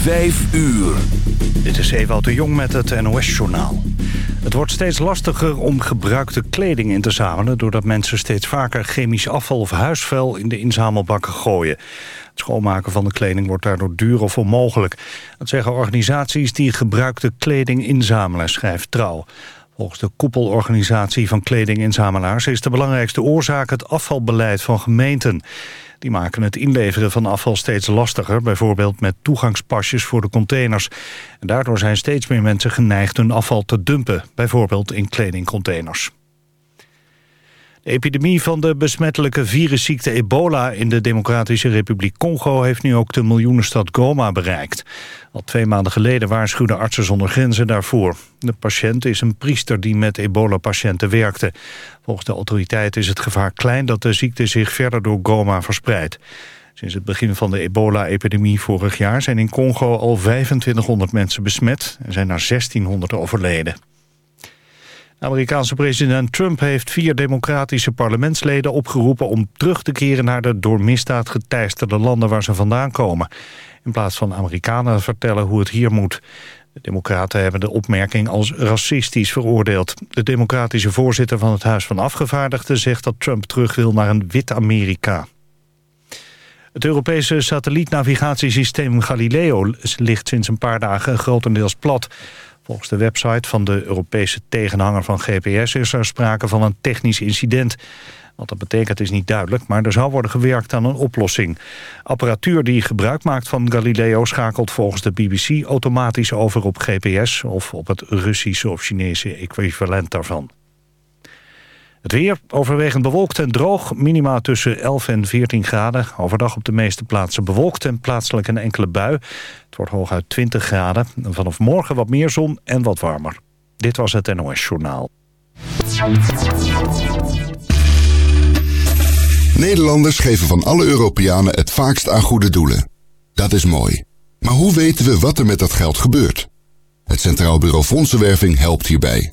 Vijf uur. Dit is Ewout de Jong met het NOS-journaal. Het wordt steeds lastiger om gebruikte kleding in te zamelen... doordat mensen steeds vaker chemisch afval of huisvuil in de inzamelbakken gooien. Het schoonmaken van de kleding wordt daardoor duur of onmogelijk. Dat zeggen organisaties die gebruikte kleding inzamelen, schrijft Trouw. Volgens de koepelorganisatie van kledinginzamelaars... is de belangrijkste oorzaak het afvalbeleid van gemeenten. Die maken het inleveren van afval steeds lastiger... bijvoorbeeld met toegangspasjes voor de containers. En daardoor zijn steeds meer mensen geneigd hun afval te dumpen... bijvoorbeeld in kledingcontainers. De epidemie van de besmettelijke virusziekte ebola in de Democratische Republiek Congo heeft nu ook de miljoenenstad Goma bereikt. Al twee maanden geleden waarschuwden artsen zonder grenzen daarvoor. De patiënt is een priester die met ebola-patiënten werkte. Volgens de autoriteiten is het gevaar klein dat de ziekte zich verder door Goma verspreidt. Sinds het begin van de ebola-epidemie vorig jaar zijn in Congo al 2500 mensen besmet en zijn er 1600 overleden. Amerikaanse president Trump heeft vier democratische parlementsleden opgeroepen om terug te keren naar de door misdaad geteisterde landen waar ze vandaan komen. In plaats van Amerikanen vertellen hoe het hier moet. De democraten hebben de opmerking als racistisch veroordeeld. De democratische voorzitter van het Huis van Afgevaardigden zegt dat Trump terug wil naar een wit Amerika. Het Europese satellietnavigatiesysteem Galileo ligt sinds een paar dagen grotendeels plat. Volgens de website van de Europese tegenhanger van GPS is er sprake van een technisch incident. Wat dat betekent is niet duidelijk, maar er zou worden gewerkt aan een oplossing. Apparatuur die gebruik maakt van Galileo schakelt volgens de BBC automatisch over op GPS of op het Russische of Chinese equivalent daarvan. Het weer overwegend bewolkt en droog. Minima tussen 11 en 14 graden. Overdag op de meeste plaatsen bewolkt en plaatselijk een enkele bui. Het wordt hooguit 20 graden. vanaf morgen wat meer zon en wat warmer. Dit was het NOS Journaal. Nederlanders geven van alle Europeanen het vaakst aan goede doelen. Dat is mooi. Maar hoe weten we wat er met dat geld gebeurt? Het Centraal Bureau Fondsenwerving helpt hierbij.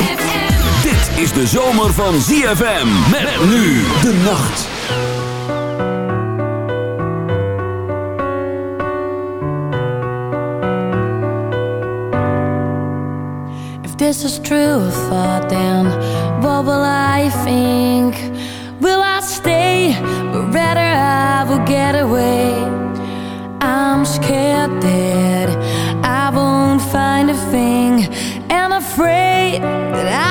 is de zomer van ZFM. Met, nu de nacht. If this is true thought, then what will I think? Will I stay? But rather I will get away. I'm scared that I won't find a thing. And afraid that I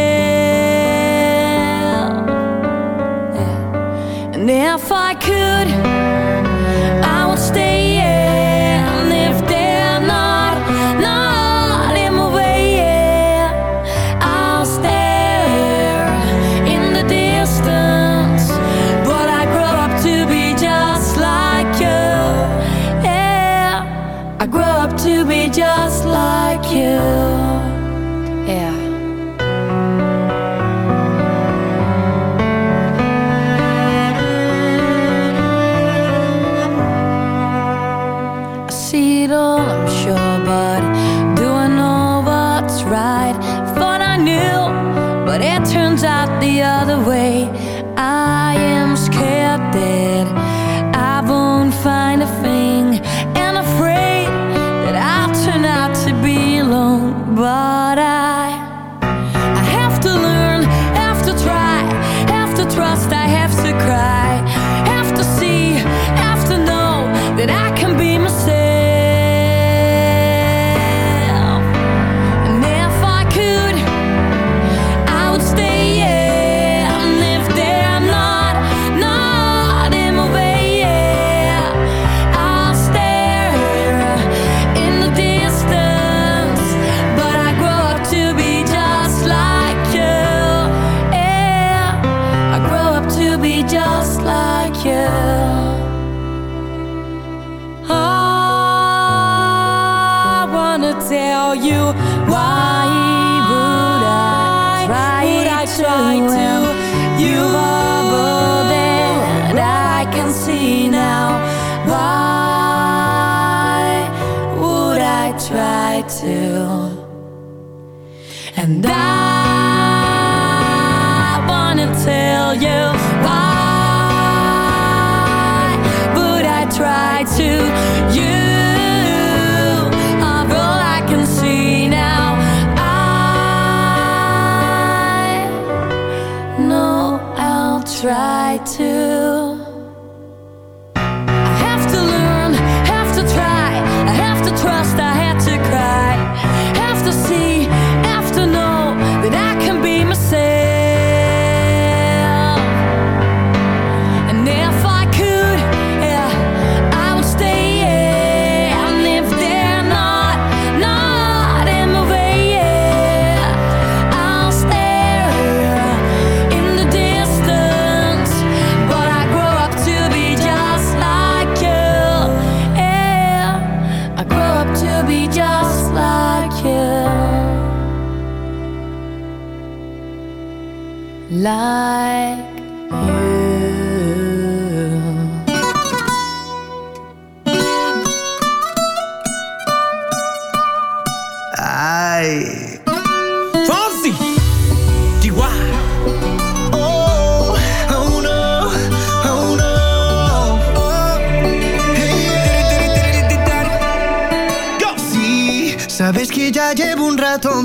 Try to? You are all I can see now. I know I'll try to.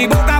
mi boca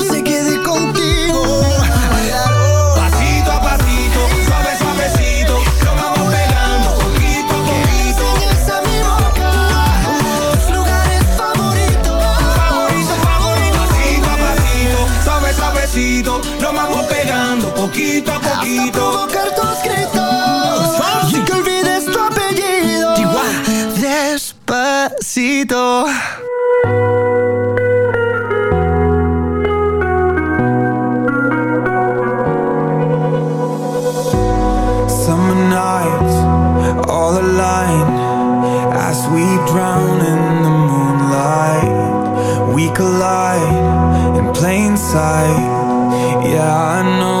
collide in plain sight. Yeah, I know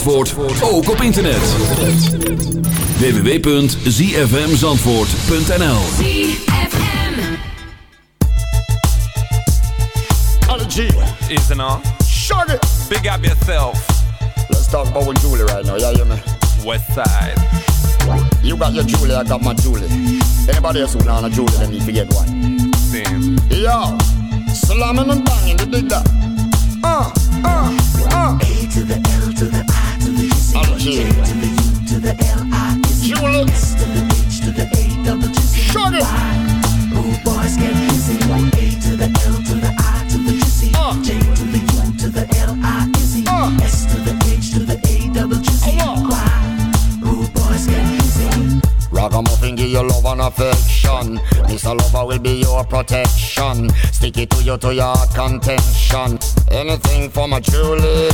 Zandvoort, ook op internet. www.zfmzandvoort.nl G is and all. Shut it. Big up yourself. Let's talk about with Julie right now, yeah, you me? West side. You got your Julie, I got my Julie. Anybody else who want a Julie, then need to get one. Same. Yo, slamming and banging, you dig that? Uh, uh, uh. A to the L to the I to the G. J to the U to the L I is Julie. S to the H to the A double G. Shut it. Rude boys get busy. A to the L to the I to the G. J to the U to the L I is S to the H to the A double G. Rude boys get busy. Ragamuffin give you love and affection. Mr. Lover will be your protection. Stick it to you to your contention. Anything for my Julie.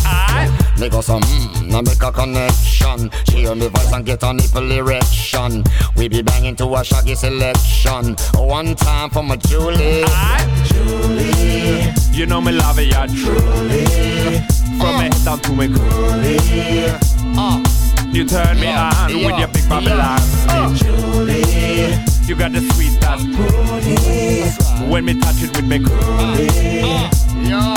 Make us some mmm, now make a connection. She hear me voice and get a nipple erection. We be banging to a shaggy selection. One time for my Julie. Julie. You know me love it, yeah, truly. From me head down to me coolie. Uh, You turn me on yeah, with your big Babylon. uh, Julie. You got the sweet touch. When me touch it with me coolie. Yeah.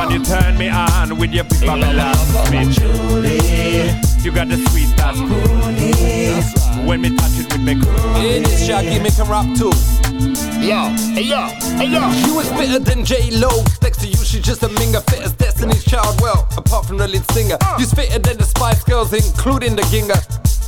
Woman, you turn me on with your big Babylon. Me Julie. You got the sweet touch. When me touch it with me coolie. In this shaggy make him rap too. Yo, hey yo, hey yo. You was fitter than J Lo. Next to you, she's just a minger. Fit as Destiny's Child. Well, apart from the lead singer, uh. you's fitter than the Spice Girls, including the Ginger.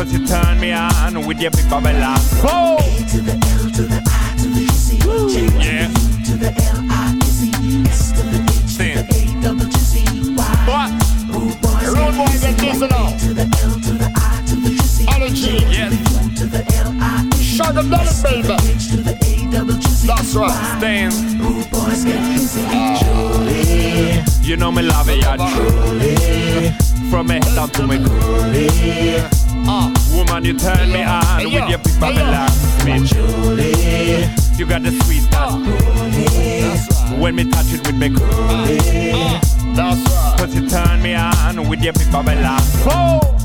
Cause you turn me on with your big Babylon. Oh! A to the L to the I to the Z. Yeah. To the L I Z S to the H to the A double G Z Y. What? Rude boys, rude boys, get this now. To the L to the I to the G. Energy. Yes. To the L I Z. Shut down, baby. To the A G. That's right. Stand. Rude boys, get busy. Julie, you know me love it, yeah, truly. From me head down to me coolie. Uh, woman, you turn me on with your big Babylon sweet. Julie, you got the sweet and coolie. When me touch it with me coolie. That's right. Cause you turn me on with your big Babylon. Oh!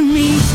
me.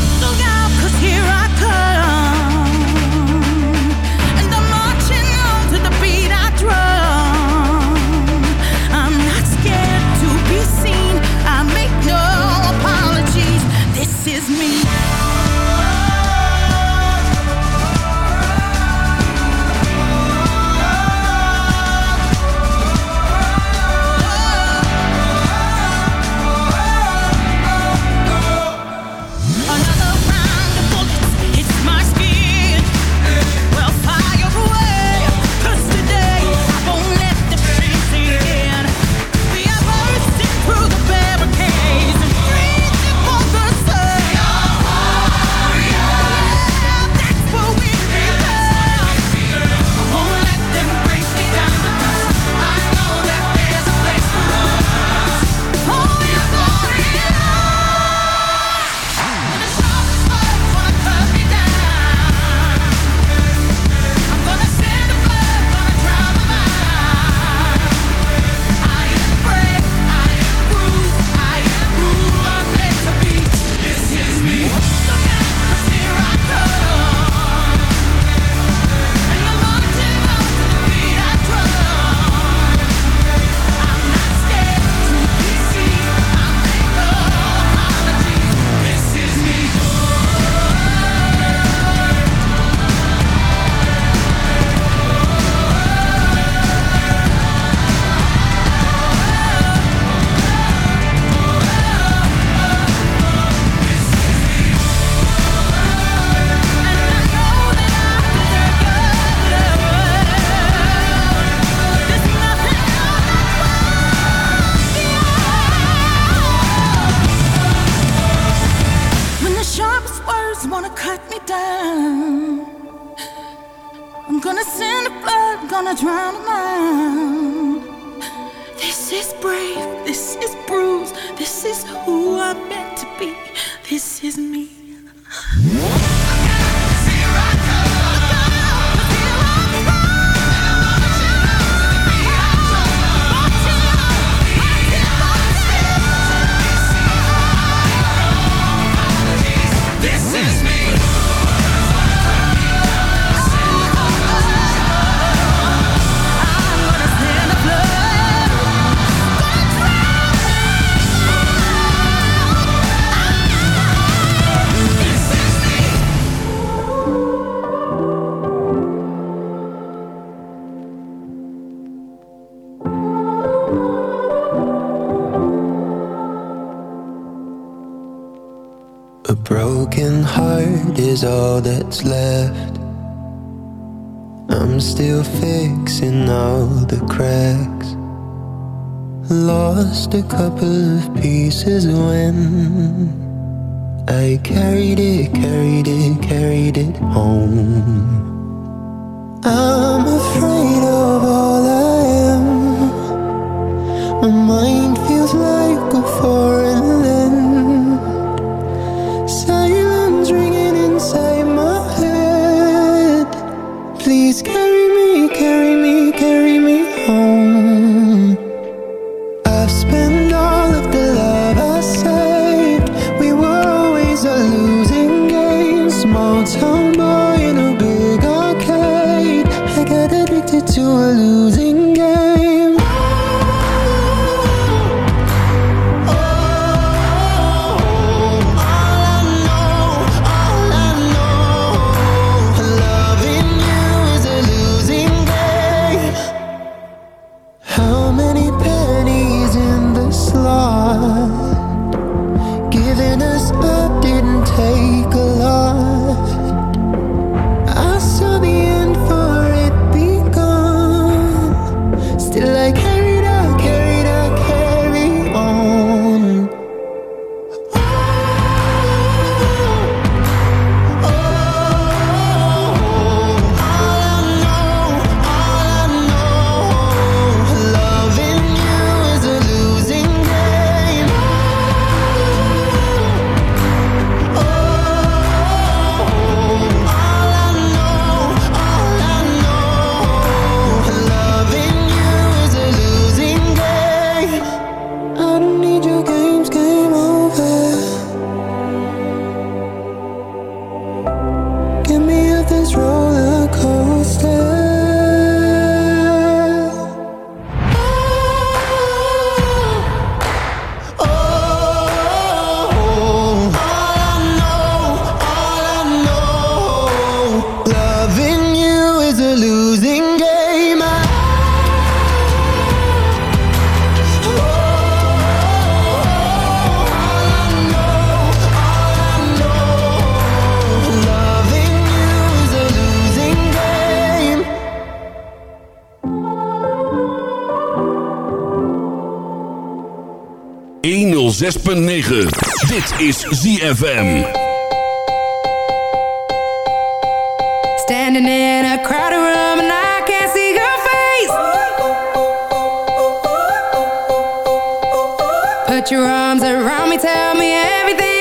a couple of pieces when I carried it, carried it, carried it home. I'm afraid. 106.9. Dit is ZFM. Standing in a crowded room and I can't see your face. Put your arms around me, tell me everything.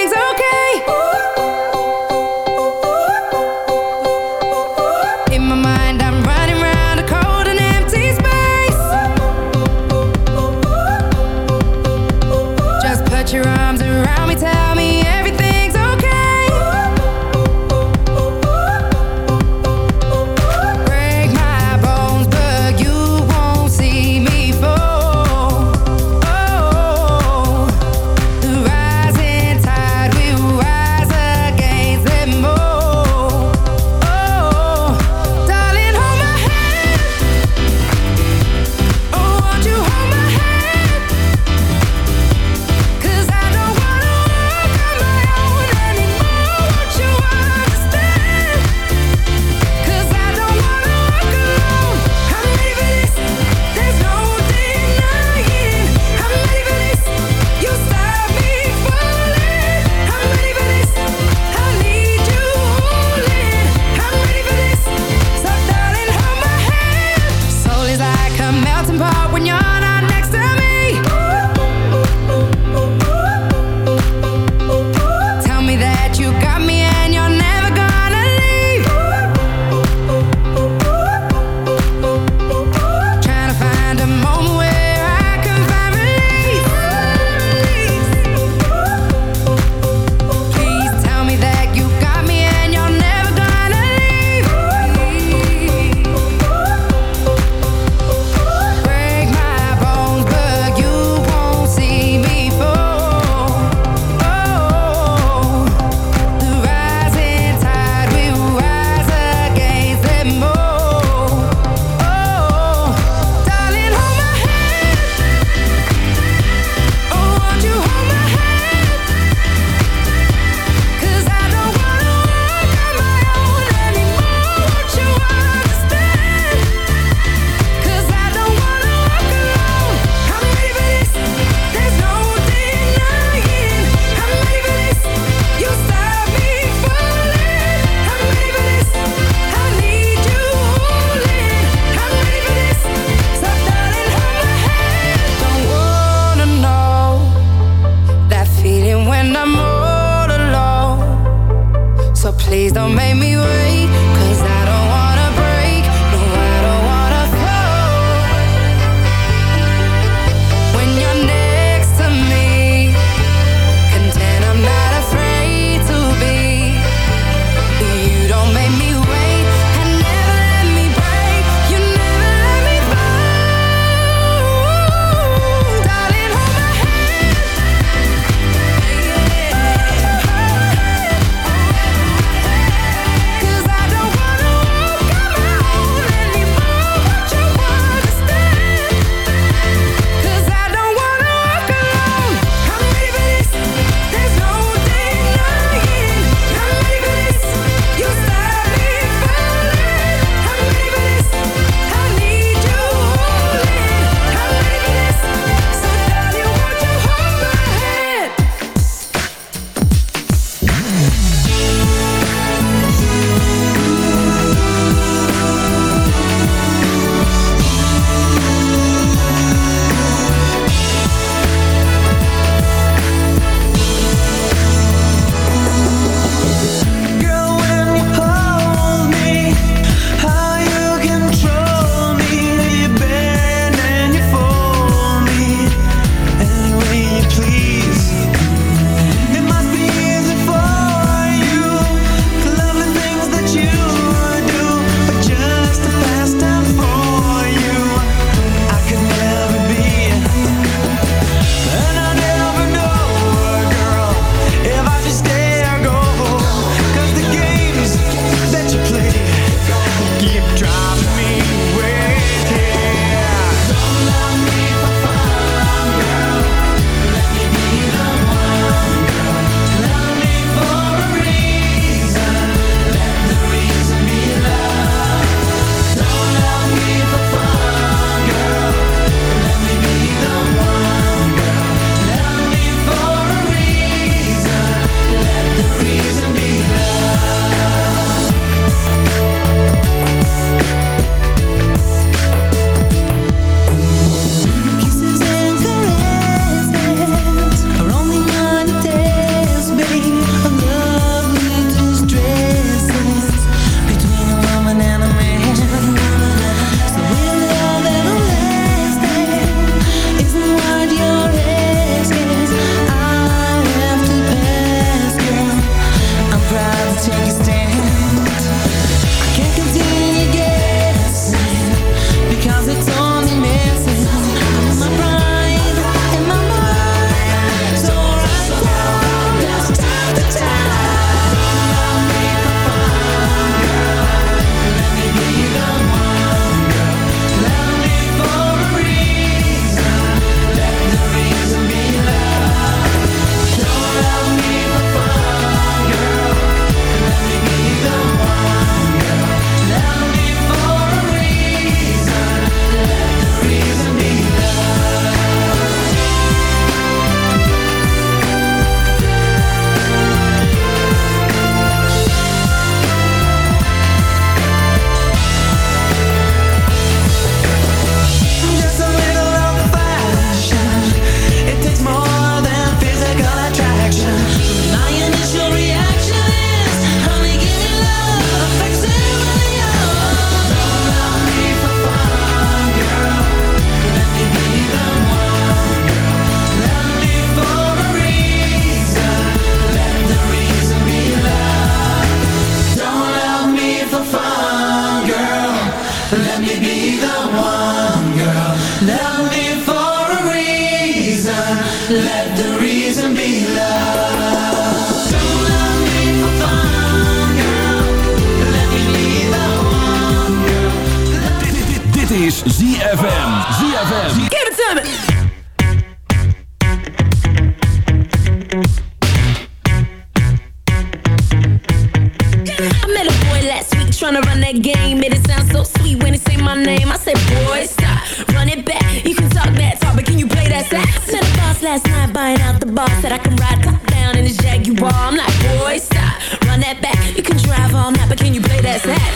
trying to run that game. Made it sound so sweet when it say my name. I said, boy, stop, run it back. You can talk that talk, but can you play that sax? Met a boss last night buying out the bar. Said I can ride top down in his Jaguar. I'm like, boy, stop, run that back. You can drive all night, but can you play that sax?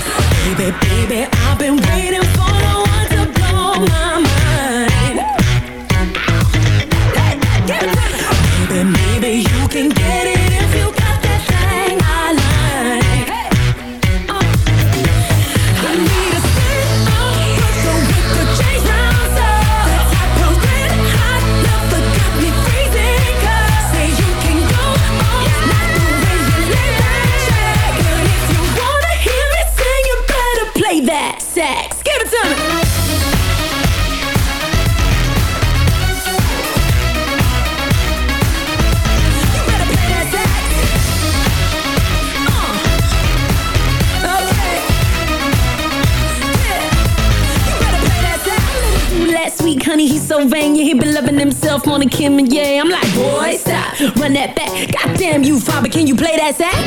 Baby, baby, I Can you play that sax?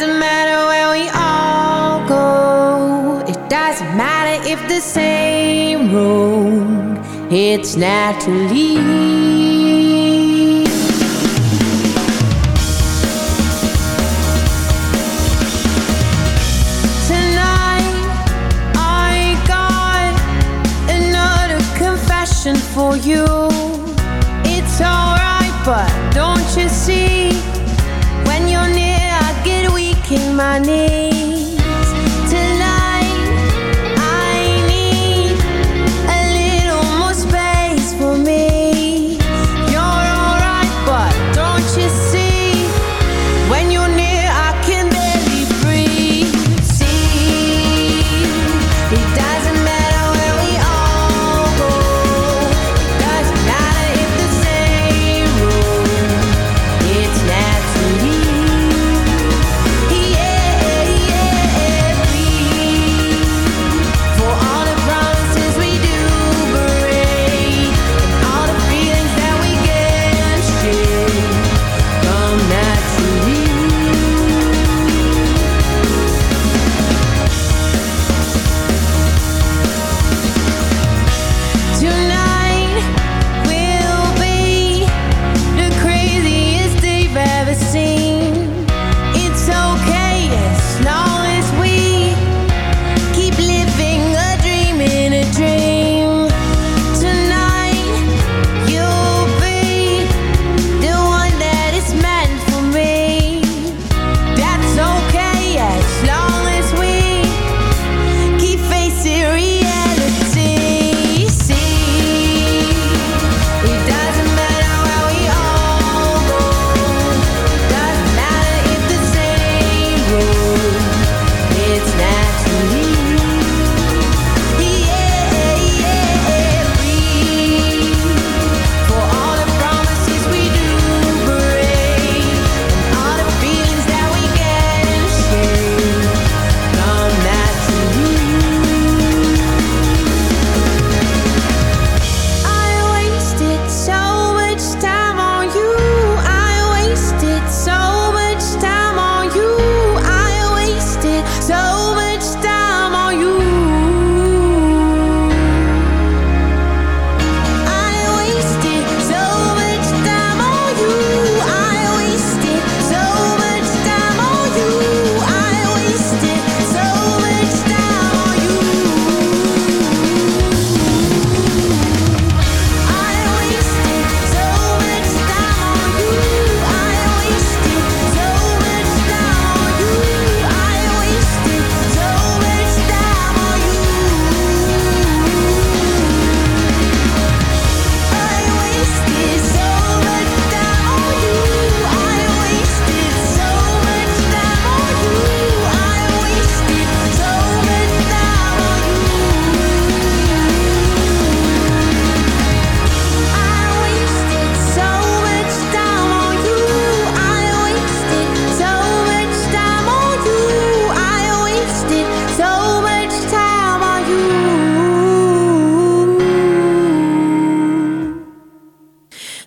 doesn't matter where we all go. It doesn't matter if the same road. It's naturally. for you. It's alright, but. my.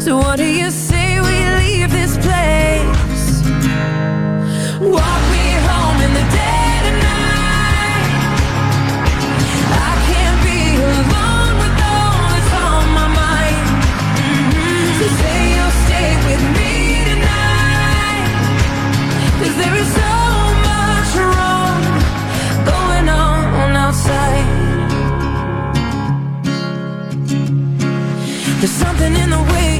So what do you say we leave this place? Walk me home in the dead of night. I can't be alone with all that's on my mind. Mhm. So say you'll stay with me tonight. 'Cause there is so much wrong going on outside. There's something in the way